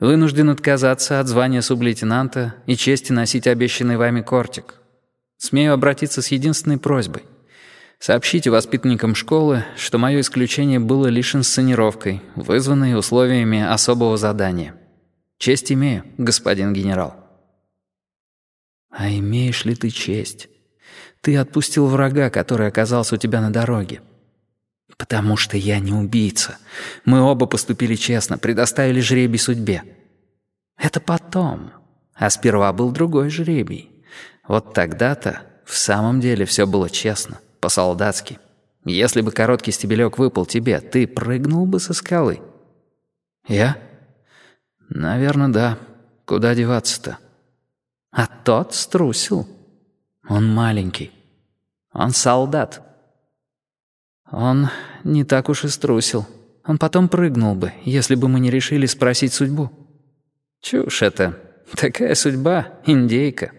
Вынужден отказаться от звания сублейтенанта и чести носить обещанный вами кортик. Смею обратиться с единственной просьбой. Сообщите воспитанникам школы, что мое исключение было лишь инсценировкой, вызванной условиями особого задания. Честь имею, господин генерал. А имеешь ли ты честь? Ты отпустил врага, который оказался у тебя на дороге. «Потому что я не убийца. Мы оба поступили честно, предоставили жребий судьбе». «Это потом. А сперва был другой жребий. Вот тогда-то в самом деле все было честно, по-солдатски. Если бы короткий стебелек выпал тебе, ты прыгнул бы со скалы». «Я?» «Наверное, да. Куда деваться-то?» «А тот струсил. Он маленький. Он солдат». Он не так уж и струсил. Он потом прыгнул бы, если бы мы не решили спросить судьбу. Чушь это. Такая судьба — индейка.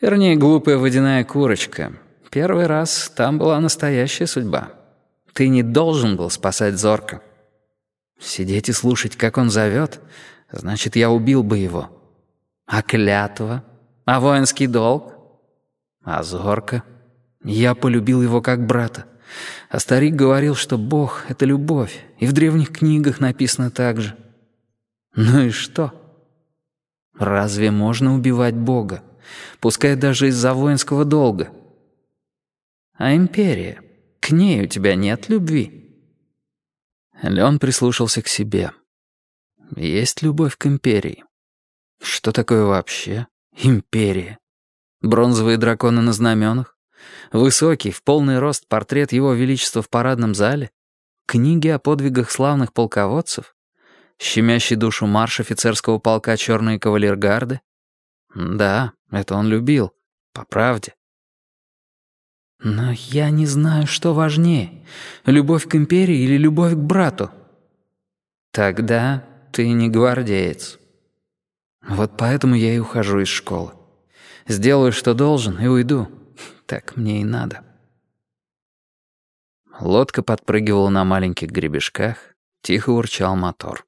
Вернее, глупая водяная курочка. Первый раз там была настоящая судьба. Ты не должен был спасать Зорка. Сидеть и слушать, как он зовет, значит, я убил бы его. А клятва? А воинский долг? А Зорка? Я полюбил его как брата. А старик говорил, что Бог — это любовь, и в древних книгах написано так же. Ну и что? Разве можно убивать Бога? Пускай даже из-за воинского долга. А империя? К ней у тебя нет любви. Леон прислушался к себе. Есть любовь к империи. Что такое вообще империя? Бронзовые драконы на знаменах? Высокий, в полный рост портрет его величества в парадном зале, книги о подвигах славных полководцев, щемящий душу марш офицерского полка «Черные кавалергарды». Да, это он любил, по правде. Но я не знаю, что важнее, любовь к империи или любовь к брату. Тогда ты не гвардеец. Вот поэтому я и ухожу из школы. Сделаю, что должен, и уйду. Так мне и надо. Лодка подпрыгивала на маленьких гребешках, тихо урчал мотор.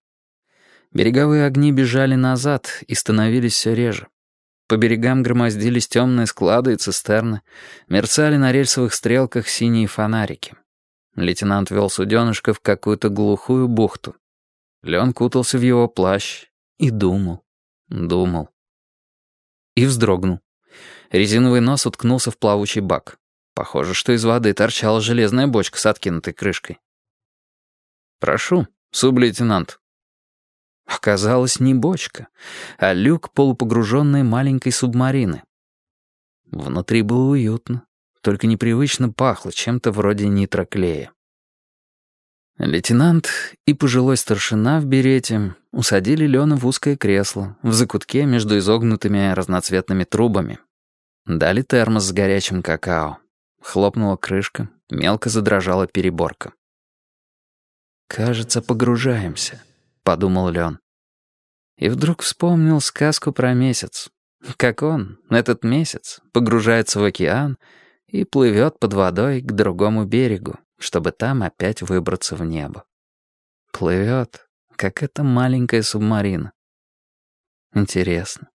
Береговые огни бежали назад и становились все реже. По берегам громоздились темные склады и цистерны, мерцали на рельсовых стрелках синие фонарики. Лейтенант вел суденышко в какую-то глухую бухту. Лен кутался в его плащ и думал, думал. И вздрогнул. Резиновый нос уткнулся в плавучий бак. Похоже, что из воды торчала железная бочка с откинутой крышкой. «Прошу, сублейтенант». Оказалось, не бочка, а люк полупогруженной маленькой субмарины. Внутри было уютно, только непривычно пахло чем-то вроде нитроклея. Лейтенант и пожилой старшина в берете усадили Лена в узкое кресло, в закутке между изогнутыми разноцветными трубами, Дали термос с горячим какао. Хлопнула крышка, мелко задрожала переборка. «Кажется, погружаемся», — подумал Лен. И вдруг вспомнил сказку про месяц. Как он, этот месяц, погружается в океан и плывет под водой к другому берегу, чтобы там опять выбраться в небо. Плывет, как эта маленькая субмарина. Интересно,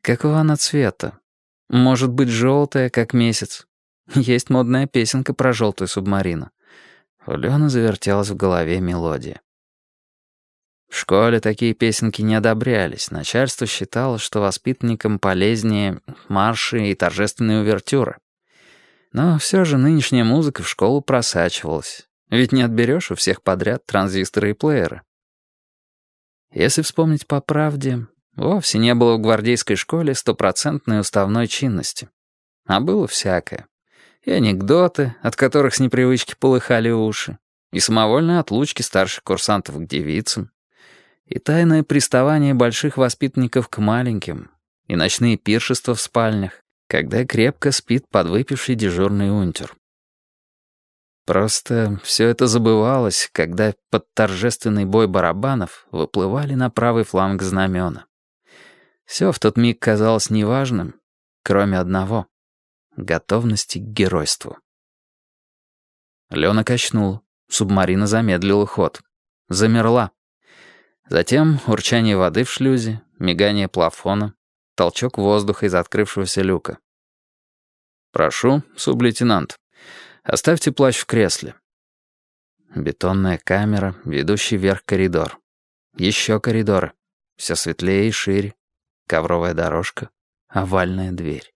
какого она цвета? Может быть, желтая, как месяц. Есть модная песенка про желтую субмарину. У Лены завертелась в голове мелодия. В школе такие песенки не одобрялись. Начальство считало, что воспитанникам полезнее марши и торжественные увертюры. Но все же нынешняя музыка в школу просачивалась. Ведь не отберешь у всех подряд транзисторы и плееры. Если вспомнить по правде, Вовсе не было в гвардейской школе стопроцентной уставной чинности. А было всякое. И анекдоты, от которых с непривычки полыхали уши, и самовольные отлучки старших курсантов к девицам, и тайное приставание больших воспитанников к маленьким, и ночные пиршества в спальнях, когда крепко спит подвыпивший дежурный унтер. Просто все это забывалось, когда под торжественный бой барабанов выплывали на правый фланг знамена. Все в тот миг казалось неважным, кроме одного — готовности к геройству. Лена качнул, субмарина замедлила ход. Замерла. Затем урчание воды в шлюзе, мигание плафона, толчок воздуха из открывшегося люка. «Прошу, сублейтенант, оставьте плащ в кресле». Бетонная камера, ведущий вверх коридор. Еще коридоры. Все светлее и шире. Ковровая дорожка. Овальная дверь.